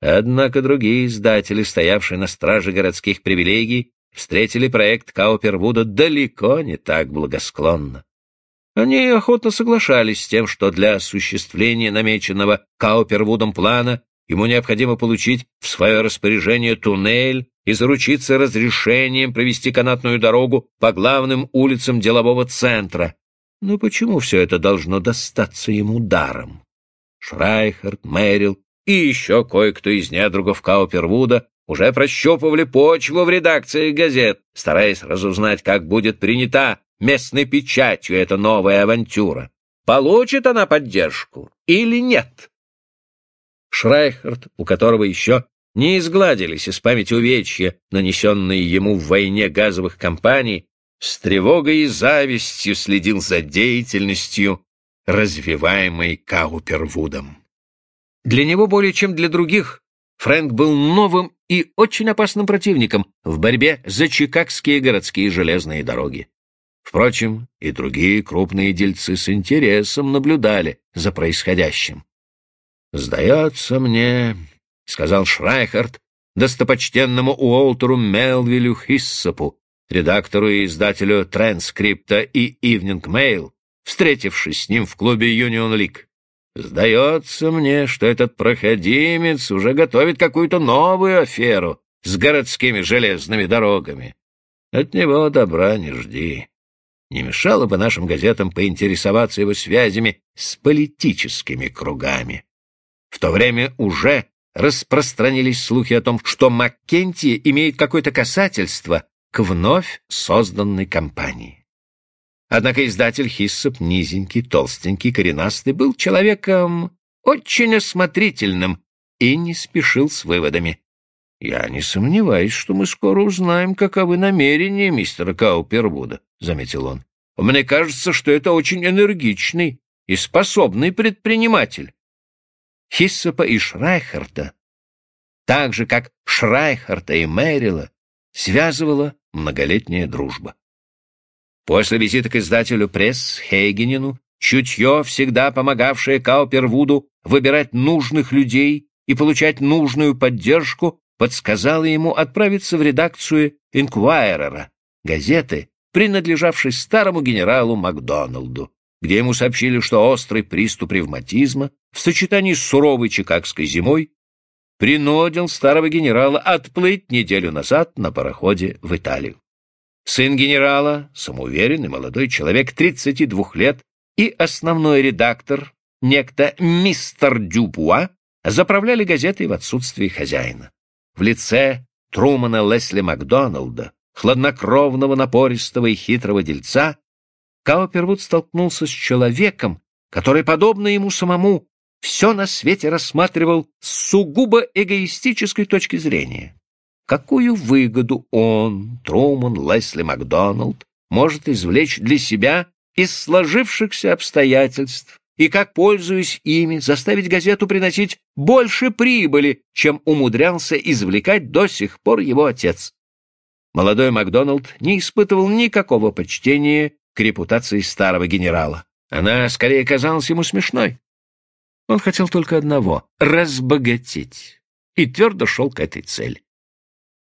Однако другие издатели, стоявшие на страже городских привилегий, встретили проект Каупервуда далеко не так благосклонно. Они охотно соглашались с тем, что для осуществления намеченного Каупервудом плана ему необходимо получить в свое распоряжение туннель и заручиться разрешением провести канатную дорогу по главным улицам делового центра. Но почему все это должно достаться ему даром? Шрайхард, Мэррил и еще кое-кто из недругов Каупервуда уже прощупывали почву в редакции газет, стараясь разузнать, как будет принята местной печатью эта новая авантюра. Получит она поддержку или нет? Шрайхард, у которого еще не изгладились из памяти увечья, нанесенные ему в войне газовых компаний, с тревогой и завистью следил за деятельностью, развиваемой Каупервудом. Для него более чем для других Фрэнк был новым и очень опасным противником в борьбе за чикагские городские железные дороги. Впрочем, и другие крупные дельцы с интересом наблюдали за происходящим. «Сдается мне», — сказал Шрайхард, достопочтенному Уолтеру Мелвилю Хиссопу, редактору и издателю транскрипта и Ивнинг Мейл, встретившись с ним в клубе Юнион Лиг. Сдается мне, что этот проходимец уже готовит какую-то новую аферу с городскими железными дорогами. От него добра не жди. Не мешало бы нашим газетам поинтересоваться его связями с политическими кругами. В то время уже распространились слухи о том, что Маккенти имеет какое-то касательство к вновь созданной компании. Однако издатель Хиссоп, низенький, толстенький, коренастый, был человеком очень осмотрительным и не спешил с выводами. «Я не сомневаюсь, что мы скоро узнаем, каковы намерения мистера Каупервуда», — заметил он. «Мне кажется, что это очень энергичный и способный предприниматель». Хиссопа и Шрайхарта, так же, как Шрайхарта и Мэрила, связывала многолетняя дружба. После визита к издателю пресс Хейгенину чутье, всегда помогавшее Каупервуду выбирать нужных людей и получать нужную поддержку, подсказало ему отправиться в редакцию «Инквайрера» газеты, принадлежавшей старому генералу Макдоналду, где ему сообщили, что острый приступ ревматизма в сочетании с суровой чикагской зимой принудил старого генерала отплыть неделю назад на пароходе в Италию. Сын генерала, самоуверенный молодой человек 32 лет и основной редактор, некто мистер Дюпуа, заправляли газетой в отсутствии хозяина. В лице Трумана Лесли Макдоналда, хладнокровного, напористого и хитрого дельца, Каупервуд столкнулся с человеком, который, подобно ему самому, все на свете рассматривал с сугубо эгоистической точки зрения. Какую выгоду он, Труман, Лесли Макдоналд, может извлечь для себя из сложившихся обстоятельств и как, пользуясь ими, заставить газету приносить больше прибыли, чем умудрялся извлекать до сих пор его отец. Молодой Макдоналд не испытывал никакого почтения к репутации старого генерала. Она скорее казалась ему смешной. Он хотел только одного — разбогатеть, и твердо шел к этой цели.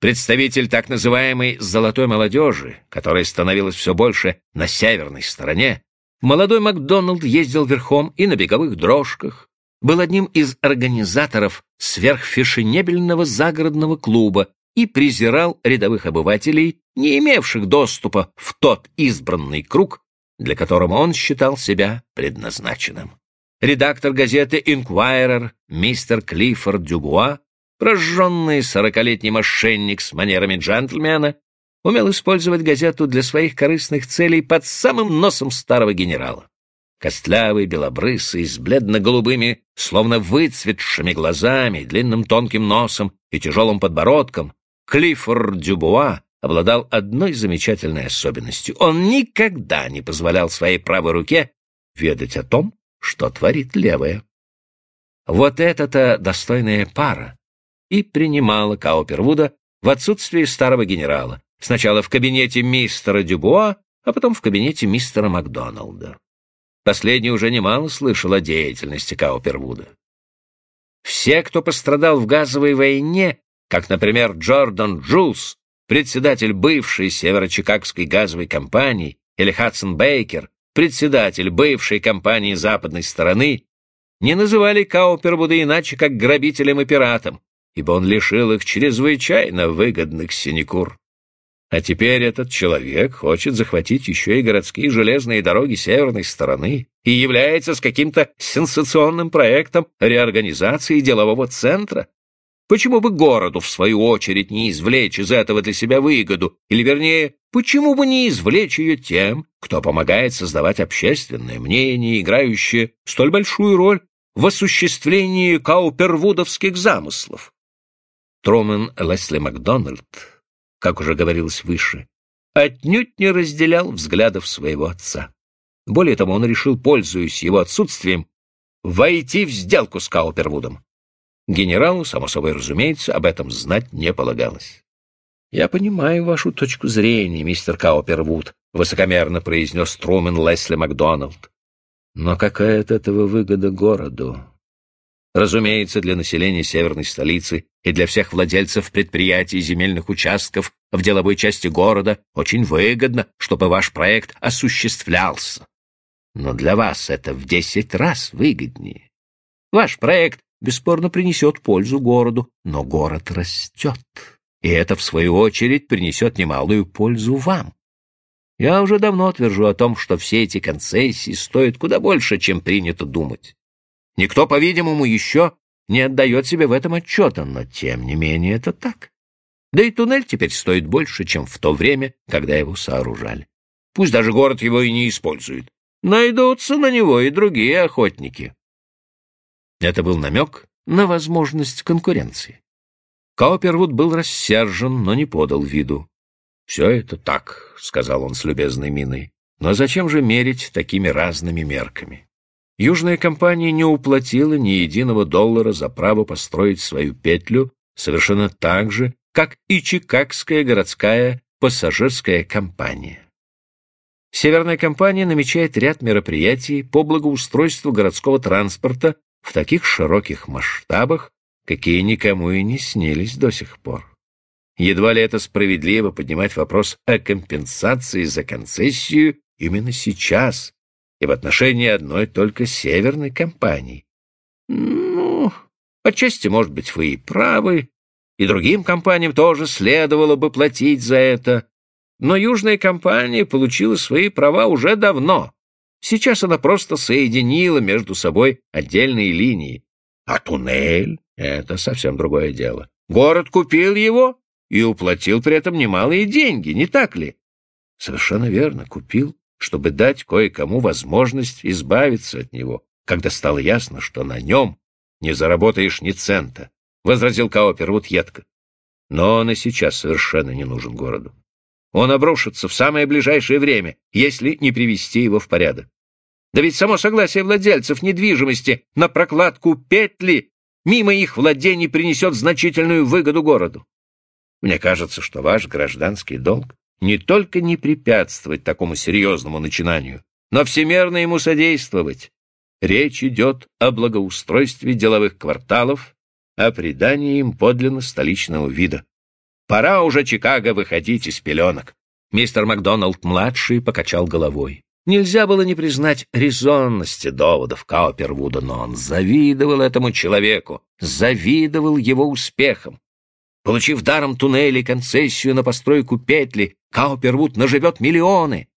Представитель так называемой «золотой молодежи», которая становилась все больше на северной стороне, молодой Макдоналд ездил верхом и на беговых дрожках, был одним из организаторов сверхфешенебельного загородного клуба и презирал рядовых обывателей, не имевших доступа в тот избранный круг, для которого он считал себя предназначенным. Редактор газеты «Инквайрер» мистер Клиффорд Дюбуа прожженный сорокалетний мошенник с манерами джентльмена, умел использовать газету для своих корыстных целей под самым носом старого генерала. Костлявый, белобрысый, с бледно-голубыми, словно выцветшими глазами, длинным тонким носом и тяжелым подбородком, Клиффорд Дюбуа обладал одной замечательной особенностью. Он никогда не позволял своей правой руке ведать о том, что творит левая. Вот это-то достойная пара и принимала Каупервуда в отсутствие старого генерала, сначала в кабинете мистера Дюбуа, а потом в кабинете мистера Макдоналда. Последний уже немало слышал о деятельности Каупервуда. Все, кто пострадал в газовой войне, как, например, Джордан Джулс, председатель бывшей северо-чикагской газовой компании, или Хадсон Бейкер, председатель бывшей компании западной стороны, не называли Каупервуда иначе, как грабителем и пиратом, ибо он лишил их чрезвычайно выгодных синекур. А теперь этот человек хочет захватить еще и городские железные дороги северной стороны и является с каким-то сенсационным проектом реорганизации делового центра. Почему бы городу, в свою очередь, не извлечь из этого для себя выгоду, или, вернее, почему бы не извлечь ее тем, кто помогает создавать общественное мнение, играющее столь большую роль в осуществлении каупервудовских замыслов? Трумэн Лесли Макдональд как уже говорилось выше, отнюдь не разделял взглядов своего отца. Более того, он решил, пользуясь его отсутствием, войти в сделку с Каупервудом. Генералу, само собой разумеется, об этом знать не полагалось. «Я понимаю вашу точку зрения, мистер Каупервуд», — высокомерно произнес Трумен Лесли Макдоналд. «Но какая от этого выгода городу? Разумеется, для населения северной столицы и для всех владельцев предприятий земельных участков в деловой части города очень выгодно, чтобы ваш проект осуществлялся. Но для вас это в десять раз выгоднее. Ваш проект бесспорно принесет пользу городу, но город растет, и это, в свою очередь, принесет немалую пользу вам. Я уже давно твержу о том, что все эти концессии стоят куда больше, чем принято думать. Никто, по-видимому, еще не отдает себе в этом отчета, но тем не менее это так. Да и туннель теперь стоит больше, чем в то время, когда его сооружали. Пусть даже город его и не использует. Найдутся на него и другие охотники. Это был намек на возможность конкуренции. Каупервуд был рассержен, но не подал виду. «Все это так», — сказал он с любезной миной. «Но зачем же мерить такими разными мерками? Южная компания не уплатила ни единого доллара за право построить свою петлю совершенно так же, как и Чикагская городская пассажирская компания. Северная компания намечает ряд мероприятий по благоустройству городского транспорта в таких широких масштабах, какие никому и не снились до сих пор. Едва ли это справедливо поднимать вопрос о компенсации за концессию именно сейчас, и в отношении одной только северной компании. Ну, отчасти, может быть, вы и правы, и другим компаниям тоже следовало бы платить за это. Но южная компания получила свои права уже давно. Сейчас она просто соединила между собой отдельные линии. А туннель — это совсем другое дело. Город купил его и уплатил при этом немалые деньги, не так ли? Совершенно верно, купил чтобы дать кое-кому возможность избавиться от него, когда стало ясно, что на нем не заработаешь ни цента, — возразил Каупервуд едко. Но он и сейчас совершенно не нужен городу. Он обрушится в самое ближайшее время, если не привести его в порядок. Да ведь само согласие владельцев недвижимости на прокладку петли мимо их владений принесет значительную выгоду городу. Мне кажется, что ваш гражданский долг не только не препятствовать такому серьезному начинанию, но всемерно ему содействовать. Речь идет о благоустройстве деловых кварталов, о придании им подлинно столичного вида. Пора уже Чикаго выходить из пеленок. Мистер Макдоналд-младший покачал головой. Нельзя было не признать резонности доводов Каупервуда, но он завидовал этому человеку, завидовал его успехам. Получив даром туннели концессию на постройку петли, Каупервуд наживет миллионы.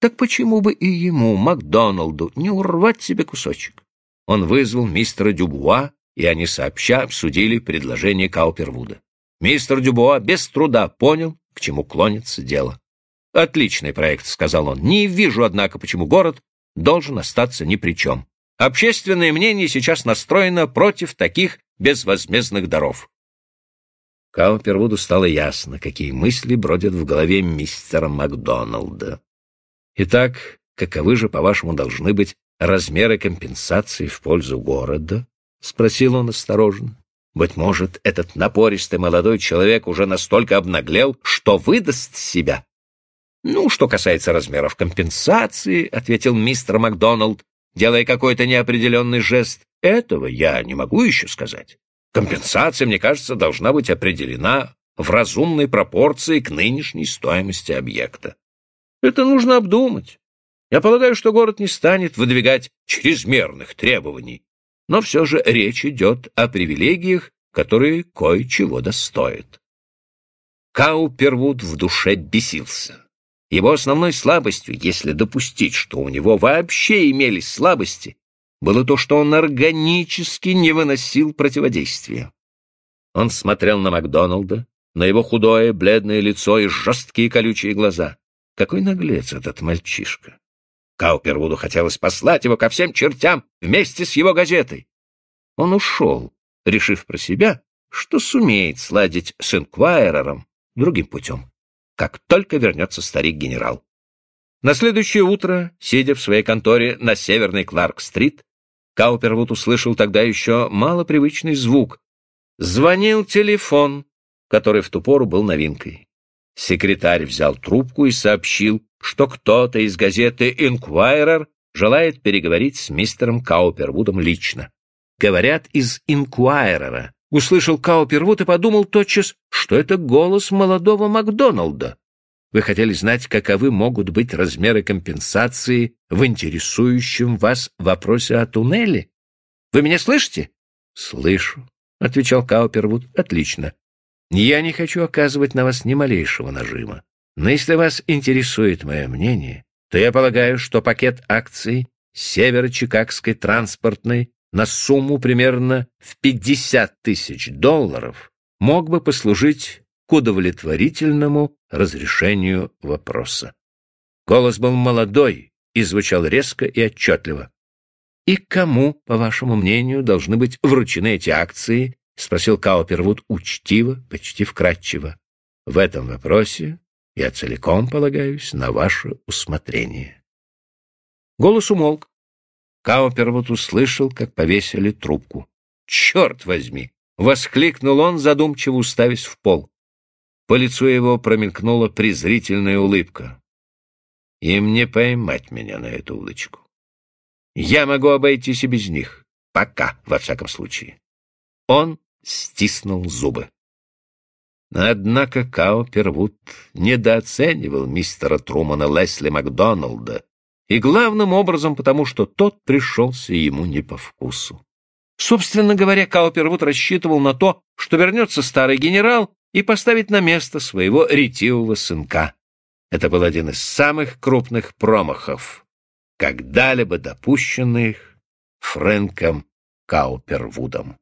Так почему бы и ему, Макдоналду, не урвать себе кусочек? Он вызвал мистера Дюбуа, и они сообща обсудили предложение Каупервуда. Мистер Дюбуа без труда понял, к чему клонится дело. «Отличный проект», — сказал он. «Не вижу, однако, почему город должен остаться ни при чем. Общественное мнение сейчас настроено против таких безвозмездных даров. Каупервуду стало ясно, какие мысли бродят в голове мистера Макдоналда. Итак, каковы же, по-вашему, должны быть размеры компенсации в пользу города? — спросил он осторожно. Быть может, этот напористый молодой человек уже настолько обнаглел, что выдаст себя. — Ну, что касается размеров компенсации, — ответил мистер Макдоналд, делая какой-то неопределенный жест. Этого я не могу еще сказать. Компенсация, мне кажется, должна быть определена в разумной пропорции к нынешней стоимости объекта. Это нужно обдумать. Я полагаю, что город не станет выдвигать чрезмерных требований, но все же речь идет о привилегиях, которые кое-чего достоят. Каупервуд в душе бесился. Его основной слабостью, если допустить, что у него вообще имелись слабости, было то, что он органически не выносил противодействия. Он смотрел на Макдоналда, на его худое, бледное лицо и жесткие колючие глаза. Какой наглец этот мальчишка! Каупервуду хотелось послать его ко всем чертям вместе с его газетой. Он ушел, решив про себя, что сумеет сладить с инквайрером другим путем, как только вернется старик-генерал. На следующее утро, сидя в своей конторе на северной Кларк-стрит, Каупервуд услышал тогда еще малопривычный звук. Звонил телефон, который в ту пору был новинкой. Секретарь взял трубку и сообщил, что кто-то из газеты «Инквайрер» желает переговорить с мистером Каупервудом лично. Говорят, из «Инквайрера». Услышал Каупервуд и подумал тотчас, что это голос молодого Макдоналда. Вы хотели знать, каковы могут быть размеры компенсации в интересующем вас вопросе о туннеле? Вы меня слышите? Слышу, отвечал Каупервуд. Отлично. Я не хочу оказывать на вас ни малейшего нажима. Но если вас интересует мое мнение, то я полагаю, что пакет акций Северо-Чикагской транспортной на сумму примерно в 50 тысяч долларов мог бы послужить к удовлетворительному разрешению вопроса. Голос был молодой и звучал резко и отчетливо. «И кому, по вашему мнению, должны быть вручены эти акции?» — спросил Каупервуд учтиво, почти вкратчиво. «В этом вопросе я целиком полагаюсь на ваше усмотрение». Голос умолк. Каупервуд услышал, как повесили трубку. «Черт возьми!» — воскликнул он, задумчиво уставясь в пол. По лицу его промелькнула презрительная улыбка. Им не поймать меня на эту удочку. Я могу обойтись и без них. Пока, во всяком случае. Он стиснул зубы. Однако Као Первуд недооценивал мистера Трумана Лесли Макдоналда, и главным образом потому, что тот пришелся ему не по вкусу. Собственно говоря, Као Первуд рассчитывал на то, что вернется старый генерал и поставит на место своего ретивого сынка. Это был один из самых крупных промахов, когда-либо допущенных Фрэнком Каупервудом.